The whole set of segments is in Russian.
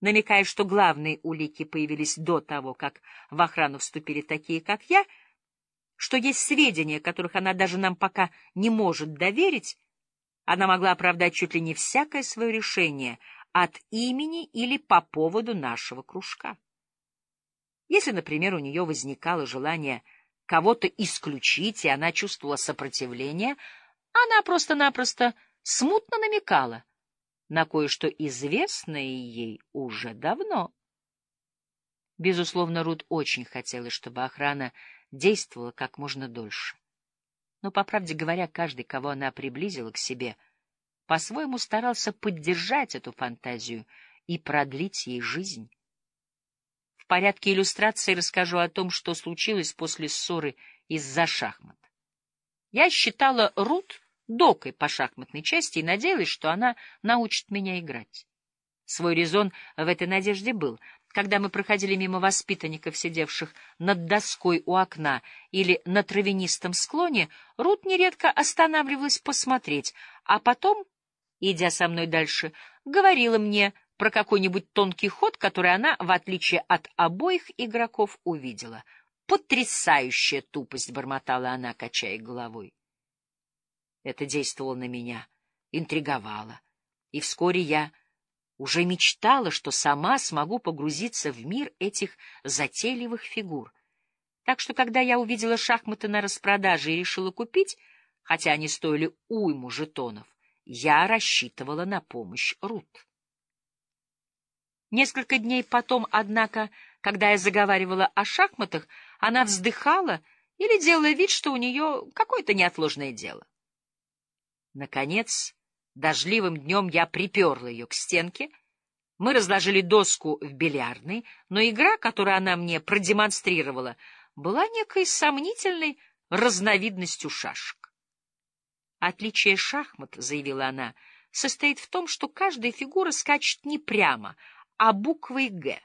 намекая, что главные улики появились до того, как в охрану вступили такие, как я, что есть сведения, которых она даже нам пока не может доверить, она могла оправдать чуть ли не всякое свое решение от имени или по поводу нашего кружка. Если, например, у нее возникало желание кого-то исключить, и она чувствовала сопротивление, она просто-напросто смутно намекала на кое-что известное ей уже давно. Безусловно, Рут очень хотела, чтобы охрана действовала как можно дольше. Но, по правде говоря, каждый, кого она приблизила к себе, по-своему старался поддержать эту фантазию и продлить ей жизнь порядке иллюстрации расскажу о том, что случилось после ссоры из-за шахмат. Я считала Рут докой по шахматной части и надеялась, что она научит меня играть. Свой резон в этой надежде был. Когда мы проходили мимо воспитанников, сидевших над доской у окна или на травянистом склоне, Рут нередко останавливалась посмотреть, а потом, идя со мной дальше, говорила мне — про какой-нибудь тонкий ход, который она, в отличие от обоих игроков, увидела. «Потрясающая тупость!» — бормотала она, качая головой. Это действовало на меня, интриговало, и вскоре я уже мечтала, что сама смогу погрузиться в мир этих затейливых фигур. Так что, когда я увидела шахматы на распродаже и решила купить, хотя они стоили уйму жетонов, я рассчитывала на помощь Рут. Несколько дней потом, однако, когда я заговаривала о шахматах, она вздыхала или делала вид, что у нее какое-то неотложное дело. Наконец, дождливым днем я приперла ее к стенке. Мы разложили доску в бильярдной, но игра, которую она мне продемонстрировала, была некой сомнительной разновидностью шашек. Отличие шахмат, — заявила она, — состоит в том, что каждая фигура скачет не прямо, а буквой «Г».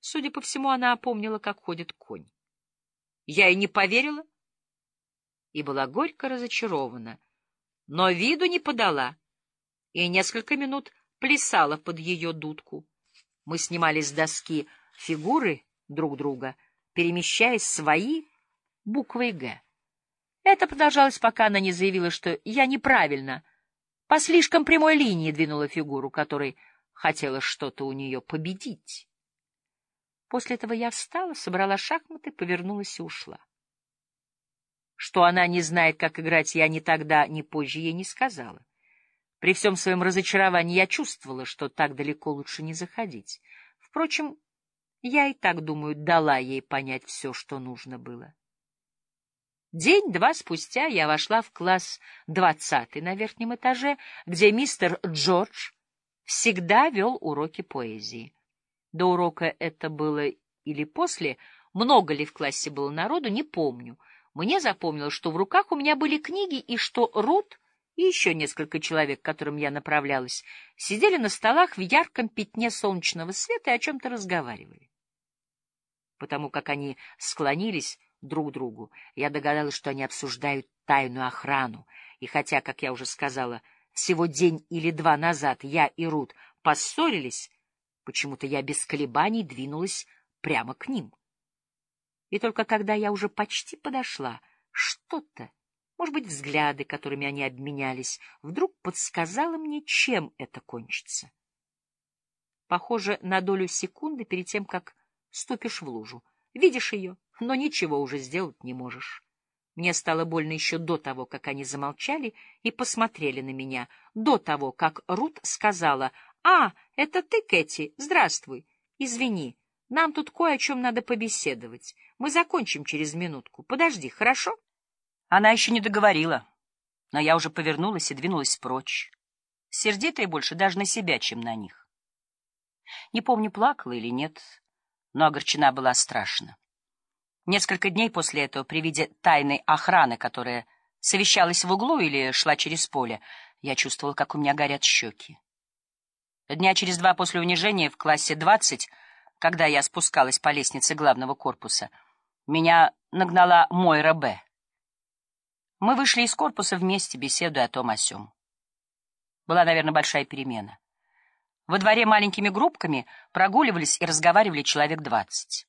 Судя по всему, она опомнила, как ходит конь. Я и не поверила и была горько разочарована, но виду не подала и несколько минут плясала под ее дудку. Мы снимали с доски фигуры друг друга, перемещаясь свои буквой «Г». Это продолжалось, пока она не заявила, что я неправильно, по слишком прямой линии двинула фигуру, которой хотела что-то у нее победить. После этого я встала, собрала шахматы, повернулась и ушла. Что она не знает, как играть, я ни тогда, ни позже ей не сказала. При всем своем разочаровании я чувствовала, что так далеко лучше не заходить. Впрочем, я и так, думаю, дала ей понять все, что нужно было. День-два спустя я вошла в класс двадцатый на верхнем этаже, где мистер Джордж всегда вел уроки поэзии. До урока это было или после, много ли в классе было народу, не помню. Мне запомнилось, что в руках у меня были книги, и что Рут и еще несколько человек, к которым я направлялась, сидели на столах в ярком пятне солнечного света и о чем-то разговаривали. Потому как они склонились друг к другу, я догадалась, что они обсуждают тайную охрану, и хотя, как я уже сказала, всего день или два назад я и Рут поссорились, почему-то я без колебаний двинулась прямо к ним. И только когда я уже почти подошла, что-то, может быть, взгляды, которыми они обменялись, вдруг подсказало мне, чем это кончится. Похоже на долю секунды перед тем, как ступишь в лужу. Видишь ее, но ничего уже сделать не можешь. Мне стало больно еще до того, как они замолчали и посмотрели на меня, до того, как Рут сказала, «А, это ты, Кэти, здравствуй. Извини, нам тут кое о чем надо побеседовать. Мы закончим через минутку. Подожди, хорошо?» Она еще не договорила, но я уже повернулась и двинулась прочь, сердитая больше даже на себя, чем на них. Не помню, плакала или нет, но огорчена была страшно. Несколько дней после этого, при виде тайной охраны, которая совещалась в углу или шла через поле, я чувствовал, как у меня горят щеки. Дня через два после унижения в классе двадцать, когда я спускалась по лестнице главного корпуса, меня нагнала Мойра Б. Мы вышли из корпуса вместе, беседуя о том о сём. Была, наверное, большая перемена. Во дворе маленькими группками прогуливались и разговаривали человек двадцать.